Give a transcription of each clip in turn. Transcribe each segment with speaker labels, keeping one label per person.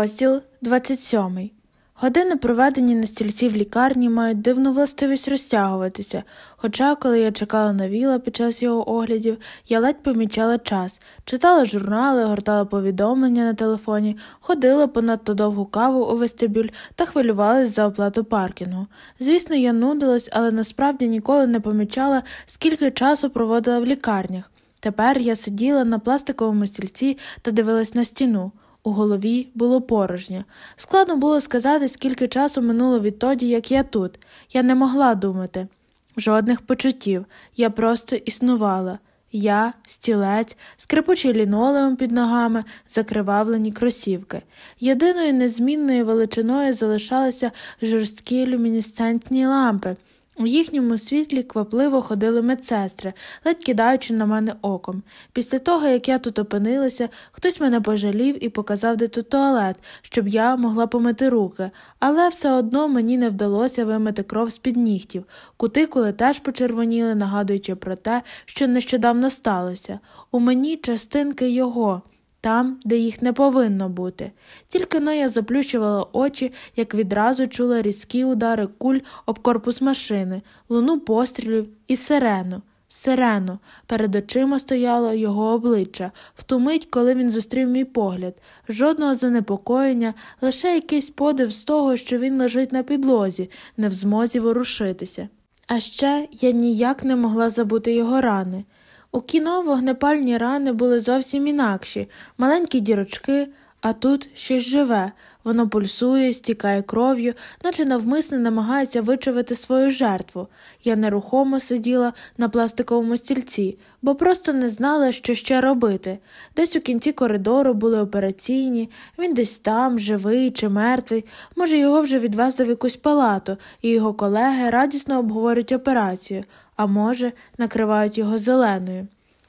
Speaker 1: Розділ 27. Години, проведені на стільці в лікарні, мають дивну властивість розтягуватися, хоча, коли я чекала на віла під час його оглядів, я ледь помічала час, читала журнали, гортала повідомлення на телефоні, ходила понадто довгу каву у вестибюль та хвилювалась за оплату паркінгу. Звісно, я нудилась, але насправді ніколи не помічала, скільки часу проводила в лікарнях. Тепер я сиділа на пластиковому стільці та дивилась на стіну. У голові було порожньо. Складно було сказати, скільки часу минуло відтоді, як я тут. Я не могла думати. Жодних почуттів. Я просто існувала. Я, стілець, скрипучий лінолеум під ногами, закривавлені кросівки. Єдиною незмінною величиною залишалися жорсткі люмінесцентні лампи. У їхньому світлі квапливо ходили медсестри, ледь кидаючи на мене оком. Після того, як я тут опинилася, хтось мене пожалів і показав, де тут туалет, щоб я могла помити руки, але все одно мені не вдалося вимити кров з під нігтів. Кутикули теж почервоніли, нагадуючи про те, що нещодавно сталося. У мені частинки його там, де їх не повинно бути. Тільки но я заплющувала очі, як відразу чула різкі удари куль об корпус машини, луну пострілів і сирену. Сирену. Перед очима стояло його обличчя, в ту мить, коли він зустрів мій погляд, жодного занепокоєння, лише якийсь подив з того, що він лежить на підлозі, не в змозі ворушитися. А ще я ніяк не могла забути його рани. У кіно вогнепальні рани були зовсім інакші, маленькі дірочки, а тут щось живе, воно пульсує, стікає кров'ю, наче навмисне намагається вичавити свою жертву. Я нерухомо сиділа на пластиковому стільці, бо просто не знала, що ще робити. Десь у кінці коридору були операційні, він десь там, живий чи мертвий. Може, його вже відвезли в якусь палату, і його колеги радісно обговорюють операцію, а може, накривають його зеленою.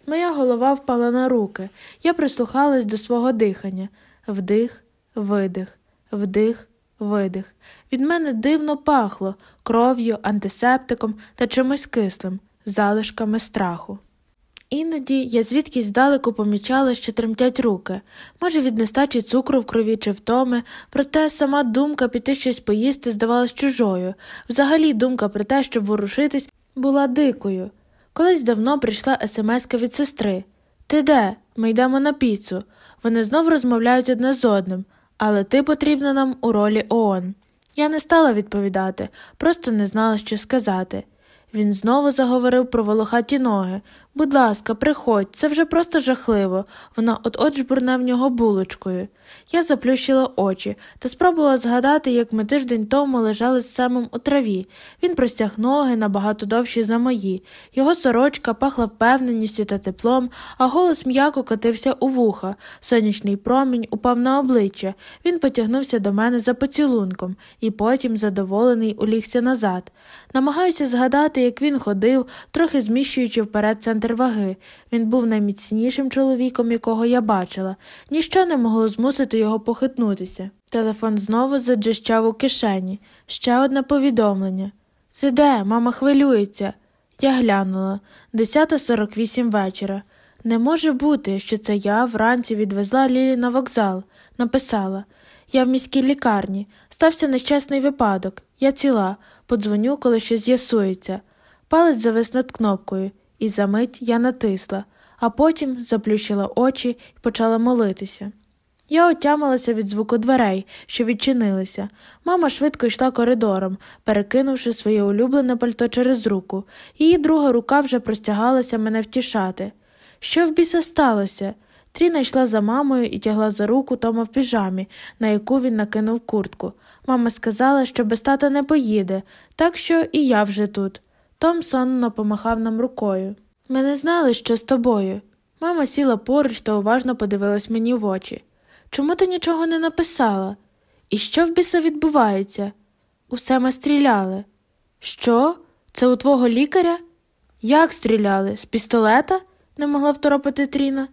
Speaker 1: Моя голова впала на руки. Я прислухалась до свого дихання вдих, видих, вдих, видих. Від мене дивно пахло кров'ю, антисептиком та чимось кислим, залишками страху. Іноді я звідкись здалеку помічала, що тремтять руки, може, від нестачі цукру в крові чи втоми, проте сама думка піти щось поїсти здавалась чужою. Взагалі думка про те, щоб ворушитись, була дикою. Колись давно прийшла смска від сестри Ти де? Ми йдемо на піцу. Вони знов розмовляють одне з одним, але ти потрібна нам у ролі ООН. Я не стала відповідати, просто не знала, що сказати. Він знову заговорив про волохаті ноги. Будь ласка, приходь, це вже просто жахливо. Вона от от жбурне в нього булочкою. Я заплющила очі та спробувала згадати, як ми тиждень тому лежали з Семом у траві. Він простяг ноги набагато довші за мої. Його сорочка пахла впевненістю та теплом, а голос м'яко катився у вуха. Сонячний промінь упав на обличчя. Він потягнувся до мене за поцілунком і потім, задоволений, улігся назад. Намагаюся згадати, як він ходив, трохи зміщуючи вперед центр ваги. Він був найміцнішим чоловіком, якого я бачила. Ніщо не могло змусити його похитнутися. Телефон знову заджищав у кишені. Ще одне повідомлення. Ти де? Мама хвилюється. Я глянула 10.48 вечора. Не може бути, що це я вранці відвезла Лілі на вокзал. Написала Я в міській лікарні. Стався нещасний випадок. Я ціла. Подзвоню, коли щось з'ясується. Палець завис над кнопкою, і за мить я натисла, а потім заплющила очі і почала молитися. Я отямилася від звуку дверей, що відчинилися. Мама швидко йшла коридором, перекинувши своє улюблене пальто через руку. Її друга рука вже простягалася мене втішати. Що в біса сталося? Тріна йшла за мамою і тягла за руку Тома в піжамі, на яку він накинув куртку. Мама сказала, що без тата не поїде, так що і я вже тут. Том сонно помахав нам рукою. Ми не знали, що з тобою. Мама сіла поруч та уважно подивилась мені в очі. Чому ти нічого не написала? І що в біса відбувається? Усе ми стріляли. Що? Це у твого лікаря? Як стріляли? З пістолета? не могла второпити Тріна.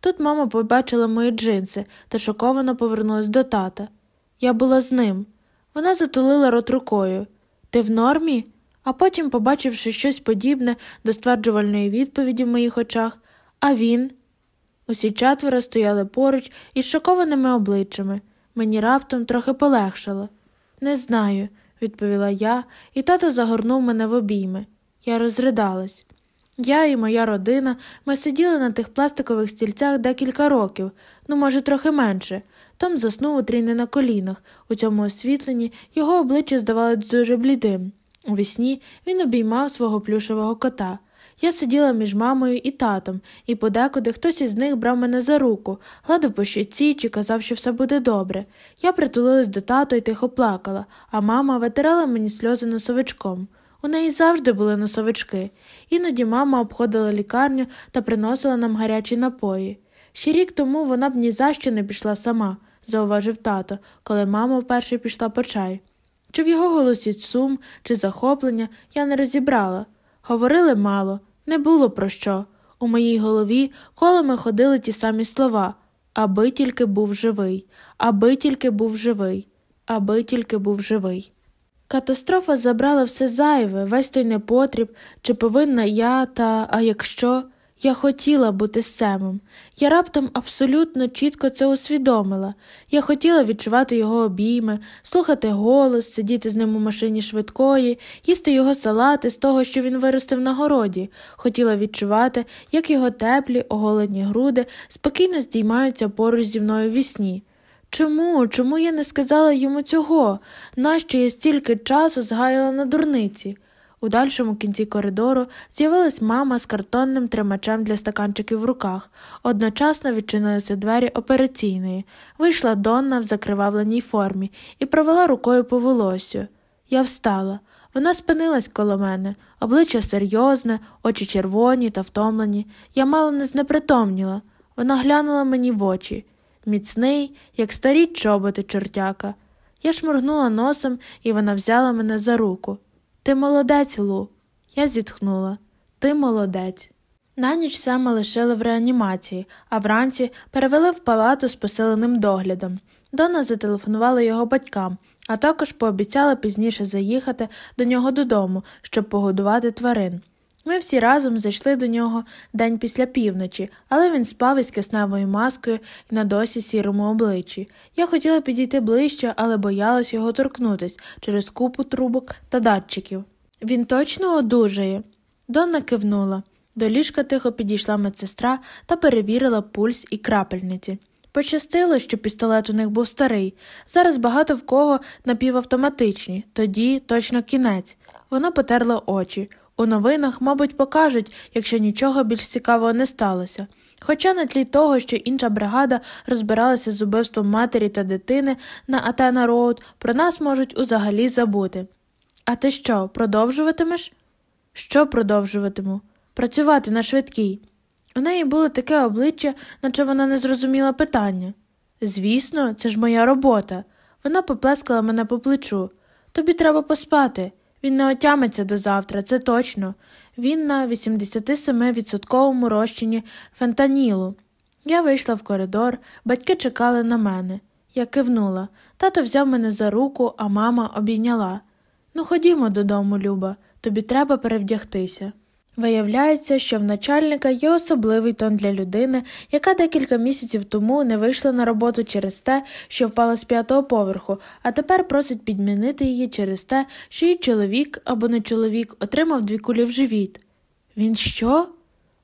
Speaker 1: Тут мама побачила мої джинси та шоковано повернулась до тата. Я була з ним. Вона затулила рот рукою. Ти в нормі? А потім, побачивши щось подібне до стверджувальної відповіді в моїх очах, а він. Усі четверо стояли поруч із шокованими обличчями. Мені раптом трохи полегшало. Не знаю, відповіла я, і тато загорнув мене в обійми. Я розридалась. Я і моя родина ми сиділи на тих пластикових стільцях декілька років, ну, може, трохи менше. Том заснув у трійни на колінах. У цьому освітленні його обличчя здавалось дуже блідим. У вісні він обіймав свого плюшевого кота. Я сиділа між мамою і татом, і подекуди хтось із них брав мене за руку, гладив по щиці чи казав, що все буде добре. Я притулилась до тата і тихо плакала, а мама витирала мені сльози носовичком. У неї завжди були носовички. Іноді мама обходила лікарню та приносила нам гарячі напої. Ще рік тому вона б ні за що не пішла сама, зауважив тато, коли мама вперше пішла по чай. Чи в його голосі сум, чи захоплення я не розібрала. Говорили мало, не було про що. У моїй голові колами ходили ті самі слова аби тільки був живий, аби тільки був живий, аби тільки був живий. Катастрофа забрала все зайве, весь той непотріб, чи повинна я, та а якщо я хотіла бути Семом. Я раптом абсолютно чітко це усвідомила. Я хотіла відчувати його обійми, слухати голос, сидіти з ним у машині швидкої, їсти його салати з того, що він виростив на городі, хотіла відчувати, як його теплі, оголені груди спокійно здіймаються поруч зі мною в вісні. Чому? Чому я не сказала йому цього? Нащо я стільки часу згаяла на дурниці? У дальшому кінці коридору з'явилась мама з картонним тримачем для стаканчиків в руках. Одночасно відчинилися двері операційної. Вийшла Донна в закривавленій формі і провела рукою по волосю. Я встала. Вона спинилась коло мене, обличчя серйозне, очі червоні та втомлені. Я мало не знепритомніла. Вона глянула мені в очі. Міцний, як старі чоботи чортяка. Я шморгнула носом, і вона взяла мене за руку. Ти молодець, Лу. Я зітхнула. Ти молодець. На ніч Сема лишили в реанімації, а вранці перевели в палату з посиленим доглядом. Дона зателефонувала його батькам, а також пообіцяла пізніше заїхати до нього додому, щоб погодувати тварин. Ми всі разом зайшли до нього день після півночі, але він спав із кисневою маскою і на досі сірому обличчі. Я хотіла підійти ближче, але боялась його торкнутись через купу трубок та датчиків. Він точно одужає. Донна кивнула. До ліжка тихо підійшла медсестра та перевірила пульс і крапельниці. Пощастило, що пістолет у них був старий. Зараз багато в кого напівавтоматичні, тоді точно кінець. Вона потерла очі. У новинах, мабуть, покажуть, якщо нічого більш цікавого не сталося. Хоча на тлі того, що інша бригада розбиралася з убивством матері та дитини на Атена Роуд, про нас можуть узагалі забути. А ти що, продовжуватимеш? Що продовжуватиму? Працювати на швидкій. У неї було таке обличчя, наче вона не зрозуміла питання. Звісно, це ж моя робота. Вона поплескала мене по плечу. Тобі треба поспати. Він не отямиться до завтра, це точно. Він на 87% розчиний фентанілу. Я вийшла в коридор, батьки чекали на мене. Я кивнула. Тато взяв мене за руку, а мама обійняла. Ну, ходімо додому, Люба, тобі треба перевдягтися. Виявляється, що в начальника є особливий тон для людини, яка декілька місяців тому не вийшла на роботу через те, що впала з п'ятого поверху, а тепер просить підмінити її через те, що її чоловік або не чоловік отримав дві кулі в живіт. Він що?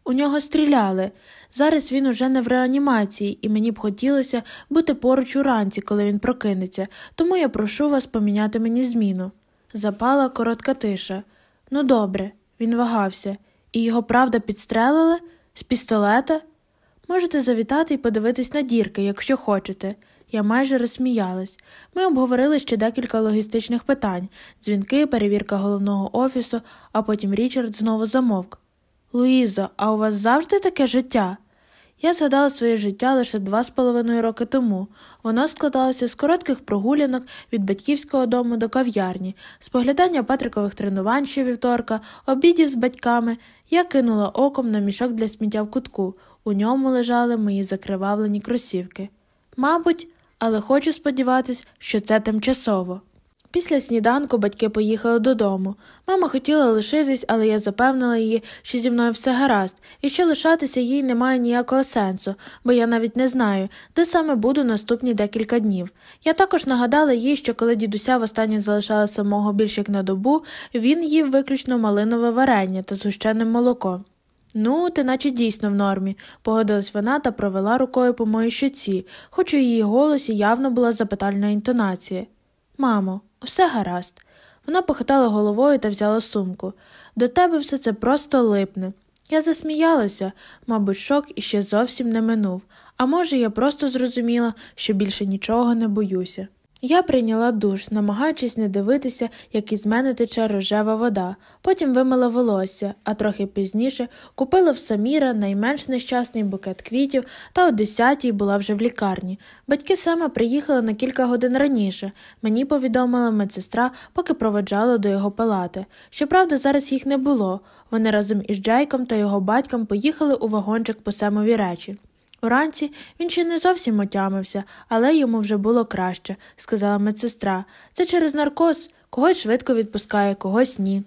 Speaker 1: У нього стріляли. Зараз він уже не в реанімації, і мені б хотілося бути поруч уранці, коли він прокинеться, тому я прошу вас поміняти мені зміну. Запала коротка тиша. Ну, добре. Він вагався, і його правда підстрелили з пістолета. Можете завітати і подивитись на дірки, якщо хочете. Я майже розсміялась. Ми обговорили ще декілька логістичних питань дзвінки, перевірка головного офісу, а потім Річард знову замовк. Луїзо, а у вас завжди таке життя? Я згадала своє життя лише два з половиною роки тому. Воно складалося з коротких прогулянок від батьківського дому до кав'ярні, споглядання патрикових тренувань щовівторка, обідів з батьками. Я кинула оком на мішок для сміття в кутку. У ньому лежали мої закривавлені кросівки. Мабуть, але хочу сподіватись, що це тимчасово. Після сніданку батьки поїхали додому. Мама хотіла лишитись, але я запевнила її, що зі мною все гаразд, і що лишатися їй немає ніякого сенсу, бо я навіть не знаю, де саме буду наступні декілька днів. Я також нагадала їй, що коли дідуся востаннє залишала самого більш як на добу, він їв виключно малинове варення та згущене молоко. Ну, ти наче дійсно в нормі, погодилась вона та провела рукою по моїй щоці, хоч у її голосі явно була запитальна інтонація. Мамо, усе гаразд. Вона похитала головою та взяла сумку. До тебе все це просто липне. Я засміялася, мабуть, шок іще зовсім не минув, а може, я просто зрозуміла, що більше нічого не боюся. Я прийняла душ, намагаючись не дивитися, як із мене тече рожева вода, потім вимила волосся, а трохи пізніше купила в Саміра найменш нещасний букет квітів та о десятій була вже в лікарні. Батьки саме приїхали на кілька годин раніше. Мені повідомила медсестра, поки проведжала до його палати. Щоправда, зараз їх не було. Вони разом із Джейком та його батьком поїхали у вагончик по самові речі. Уранці він ще не зовсім отямився, але йому вже було краще, сказала медсестра. Це через наркоз, когось швидко відпускає, когось ні.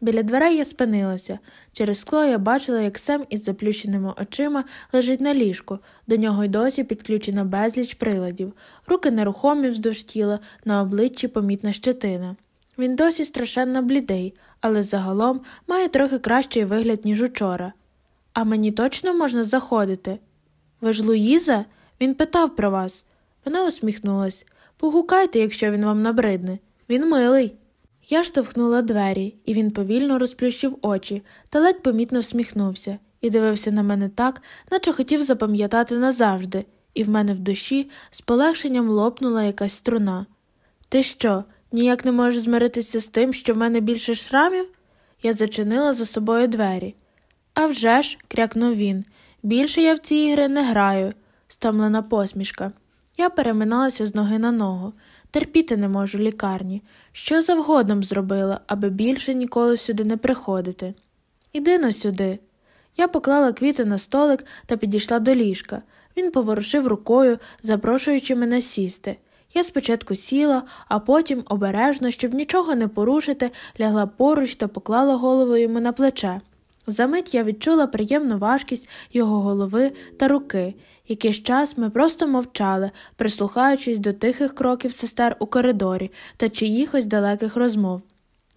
Speaker 1: Біля дверей я спинилася. Через скло я бачила, як Сем із заплющеними очима лежить на ліжку, до нього й досі підключено безліч приладів, руки нерухомі вздовж тіла, на обличчі помітна щетина. Він досі страшенно блідий, але загалом має трохи кращий вигляд, ніж учора. А мені точно можна заходити? Ви ж Луїза? Він питав про вас. Вона усміхнулась. Погукайте, якщо він вам набридне. Він милий. Я штовхнула двері, і він повільно розплющив очі та ледь помітно всміхнувся і дивився на мене так, наче хотів запам'ятати назавжди, і в мене в душі з полегшенням лопнула якась струна. Ти що, ніяк не можеш змиритися з тим, що в мене більше шрамів? Я зачинила за собою двері. «А вже ж!» – крякнув він. Більше я в ці ігри не граю, стомлена посмішка. Я переминалася з ноги на ногу. Терпіти не можу лікарні. Що завгодно зробила, аби більше ніколи сюди не приходити. Іди но сюди. Я поклала квіти на столик та підійшла до ліжка. Він поворушив рукою, запрошуючи мене сісти. Я спочатку сіла, а потім, обережно, щоб нічого не порушити, лягла поруч та поклала голову йому на плече. Замить я відчула приємну важкість його голови та руки. Якийсь час ми просто мовчали, прислухаючись до тихих кроків сестер у коридорі та чиїхось далеких розмов.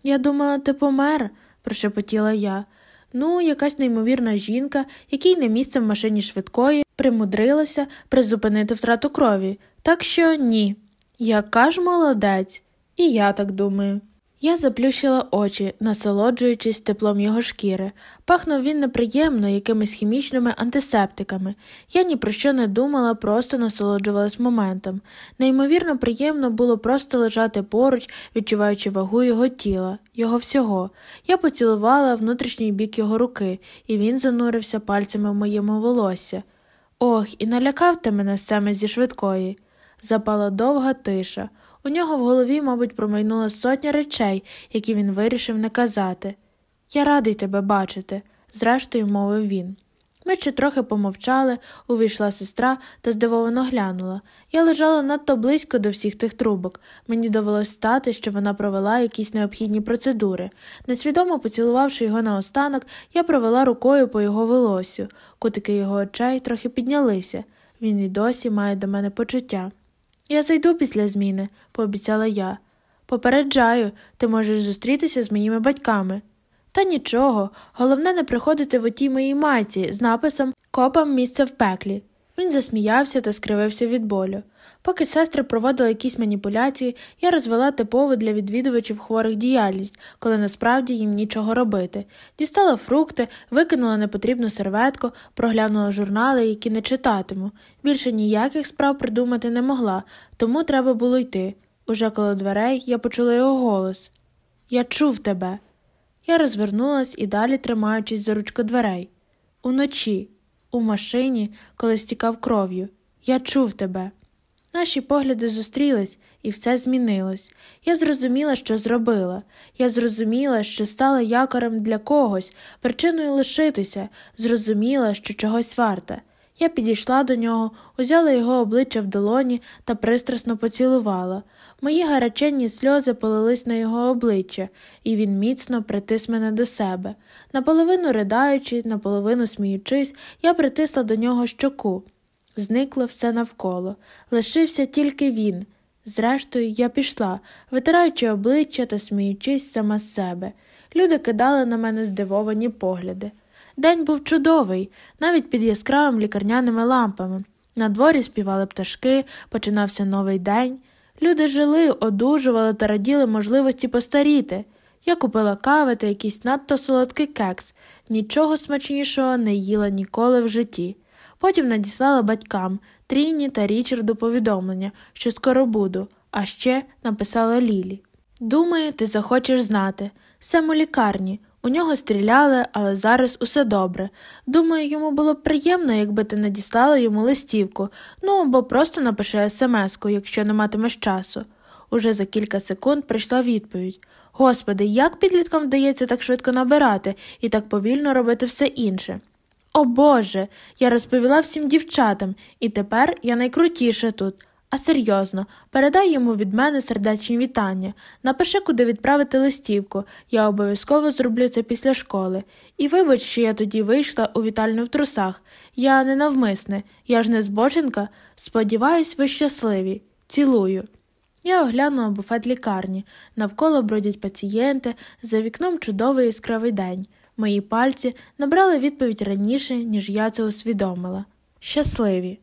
Speaker 1: Я думала, ти помер, прошепотіла я. Ну, якась неймовірна жінка, якій не місце в машині швидкої, примудрилася призупинити втрату крові. Так що ні. Яка ж молодець, і я так думаю. Я заплющила очі, насолоджуючись теплом його шкіри. Пахнув він неприємно якимись хімічними антисептиками. Я ні про що не думала, просто насолоджувалась моментом. Неймовірно приємно було просто лежати поруч, відчуваючи вагу його тіла, його всього. Я поцілувала внутрішній бік його руки, і він занурився пальцями в моєму волосся. Ох, і налякав ти мене саме зі швидкої. Запала довга тиша. У нього в голові, мабуть, промайнула сотня речей, які він вирішив не казати. Я радий тебе бачити, зрештою мовив він. Ми ще трохи помовчали, увійшла сестра та здивовано глянула. Я лежала надто близько до всіх тих трубок. Мені довелось стати, що вона провела якісь необхідні процедури. Несвідомо поцілувавши його наостанок, я провела рукою по його волосю. Кутики його очей трохи піднялися. Він і досі має до мене почуття. Я зайду після зміни, пообіцяла я. Попереджаю, ти можеш зустрітися з моїми батьками. Та нічого, головне не приходити в отій моїй майці з написом Копам місце в пеклі. Він засміявся та скривився від болю. Поки сестри проводили якісь маніпуляції, я розвела типову для відвідувачів хворих діяльність, коли насправді їм нічого робити. Дістала фрукти, викинула непотрібну серветку, проглянула журнали, які не читатиму. Більше ніяких справ придумати не могла, тому треба було йти. Уже коло дверей я почула його голос Я чув тебе. Я розвернулась і далі тримаючись за ручку дверей. Уночі, у машині, коли стікав кров'ю. Я чув тебе. Наші погляди зустрілись, і все змінилось. Я зрозуміла, що зробила. Я зрозуміла, що стала якорем для когось, причиною лишитися, зрозуміла, що чогось варта. Я підійшла до нього, узяла його обличчя в долоні та пристрасно поцілувала. Мої гаряченні сльози полились на його обличчя, і він міцно притис мене до себе. Наполовину ridaючи, наполовину сміючись, я притисла до нього щоку. Зникло все навколо, лишився тільки він. Зрештою, я пішла, витираючи обличчя та сміючись сама з себе. Люди кидали на мене здивовані погляди. День був чудовий, навіть під яскравими лікарняними лампами. На дворі співали пташки, починався новий день. Люди жили, одужували та раділи можливості постаріти. Я купила кави та якийсь надто солодкий кекс, нічого смачнішого не їла ніколи в житті. Потім надіслала батькам Тріні та Річарду повідомлення, що скоро буду, а ще написала Лілі. Думаю, ти захочеш знати. Сам у лікарні. У нього стріляли, але зараз усе добре. Думаю, йому було б приємно, якби ти надіслала йому листівку, ну або просто напиши смс-ку, якщо не матимеш часу. Уже за кілька секунд прийшла відповідь Господи, як підліткам вдається так швидко набирати і так повільно робити все інше. О Боже, я розповіла всім дівчатам, і тепер я найкрутіша тут. А серйозно, передай йому від мене сердечні вітання, напиши, куди відправити листівку, я обов'язково зроблю це після школи. І вибач, що я тоді вийшла у вітальню в трусах. Я не навмисне, я ж не збоченка. Сподіваюсь, ви щасливі. Цілую. Я оглянула буфет лікарні. Навколо бродять пацієнти, за вікном чудовий яскравий день. Мої пальці набрали відповідь раніше, ніж я це усвідомила. Щасливі.